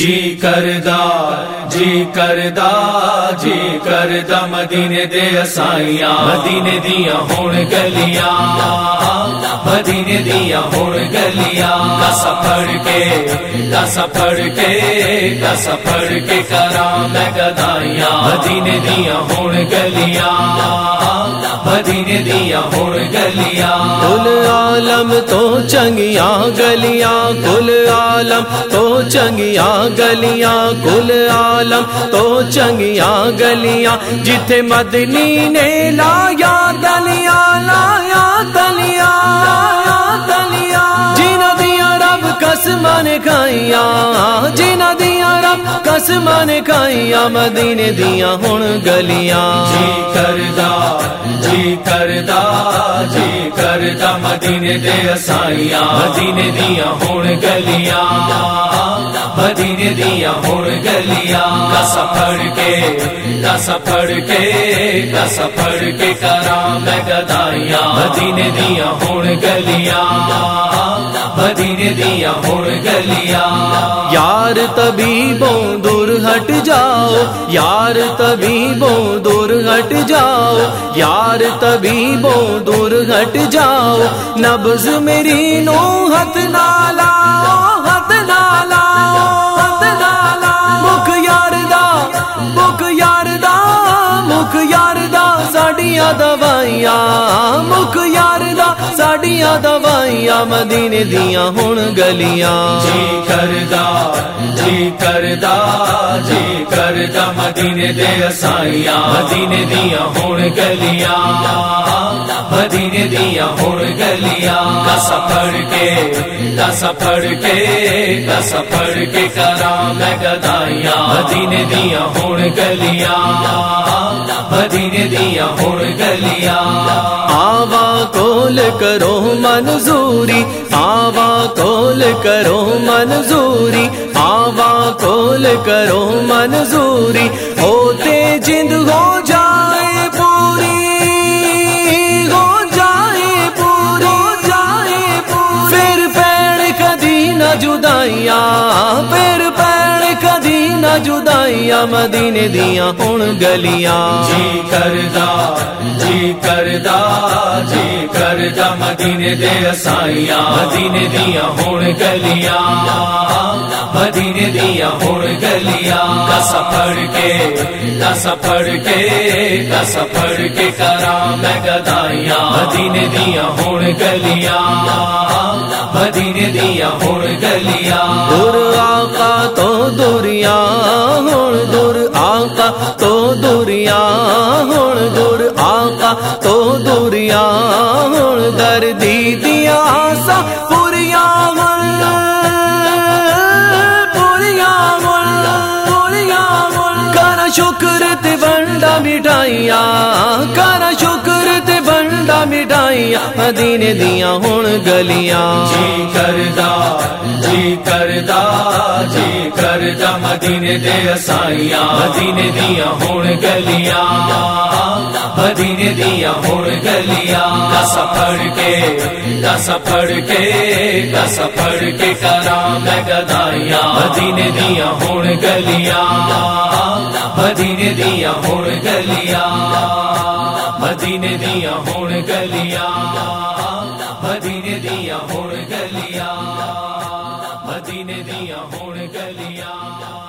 جی کردار۔ جی کردا جی کردا مدینے دے اسائیاں مدینے دیا ہون گلیاں، مدینے دیا ہون گلیاں، دس پڑ کے، دس پڑ کے، دس پڑ کے کرا میں گدائیاں، مدینے دیا ہون گلیاں، مدینے دیا ہون گلیاں۔ کل عالم تو چنگیاں گلیاں، کل عالم تو چنگیاں گلیاں، کل عالم تو چنگیاں گلیاں جتھے مدنی نے لایا رب قسمان کھائیاں مدینے دیا ہن گلیاں جی کردا جی کردا جی کردا مدینے دے اسائیاں مدینے دیا ہون گلیاں مدینے دیا ہون گلیاں دس پڑ کے دس پڑ کے دس پڑ کے کرا میں گدائیاں مدینے دیا ہون گلیاں مدینے دیا ہون گلیاں یار تبھی بو دور ہٹ جاؤ، یار تبھی بو دور ہٹ جاؤ، یار تبھی بو دور ہٹ جاؤ۔ نبز میری نو ہاتھ نالا ہاتھ نالا ہاتھ نالا مکھ یار دا، مکھ یار دا، مکھ یار دا، ساڈیاں دوائیاں۔ مکھ ساڈیاں دوائیاں مدینے دیاں ہن گلیاں جی کردا جی کردا جی کردا مدینے دے اسائیاں مدینے دیا ہون گلیاں مدینے دیا ہون گلیاں دس پڑ کے دس پڑ کے دس پڑ کے کرا میں گدائیاں مدینے دیا ہون گلیاں مدینے دیا ہون گلیاں کول کرو منظوری، آوا کول کرو منظوری، آوا کول کرو منظوری، ہوتے جند ہو جائے پوری، ہو جائے پوری، ہو جائے پھر پیڑ کدی نہ جدائیاں پھر پیڑ کدی نہ جدائیاں مدینے دیاں ہن گلیاں۔ جی کردا جی کردا جی کردا مدینے دے اسائیاں مدینے دیا ہون گلیاں۔ مدینے دیا ہون گلیاں۔ دس پڑ کے دس پڑ کے دس پڑ کے کرا میں گدائیاں۔ مدینے دیا ہون گلیاں۔ مدینے دیا ہون گلیاں۔ دور آقا تو دوریا ہوں دور آقا تو دوریا ہوں دور آقا تو دوریا ہوں دردی دیا سا پوریا کر شکر تے بنڈا مٹھائیاں کر شکر تے بنڈا مٹھائیاں مدینے دیاں ہوں گلیاں جی کردا جی کردا جی کردا مدینے دے اسائیاں مدینے دیا ہون گلیاں مدینے دیا ہون گلیاں دس پڑ کے، دس پڑ کے، دس پڑ کے کرا میں گدائیاں مدینے دیا ہون گلیاں مدینے دیا ہون گلیاں مدینے دیا ہون گلیاں مدینے دیا ہون گلیاں مدینے دیا ہون گلیاں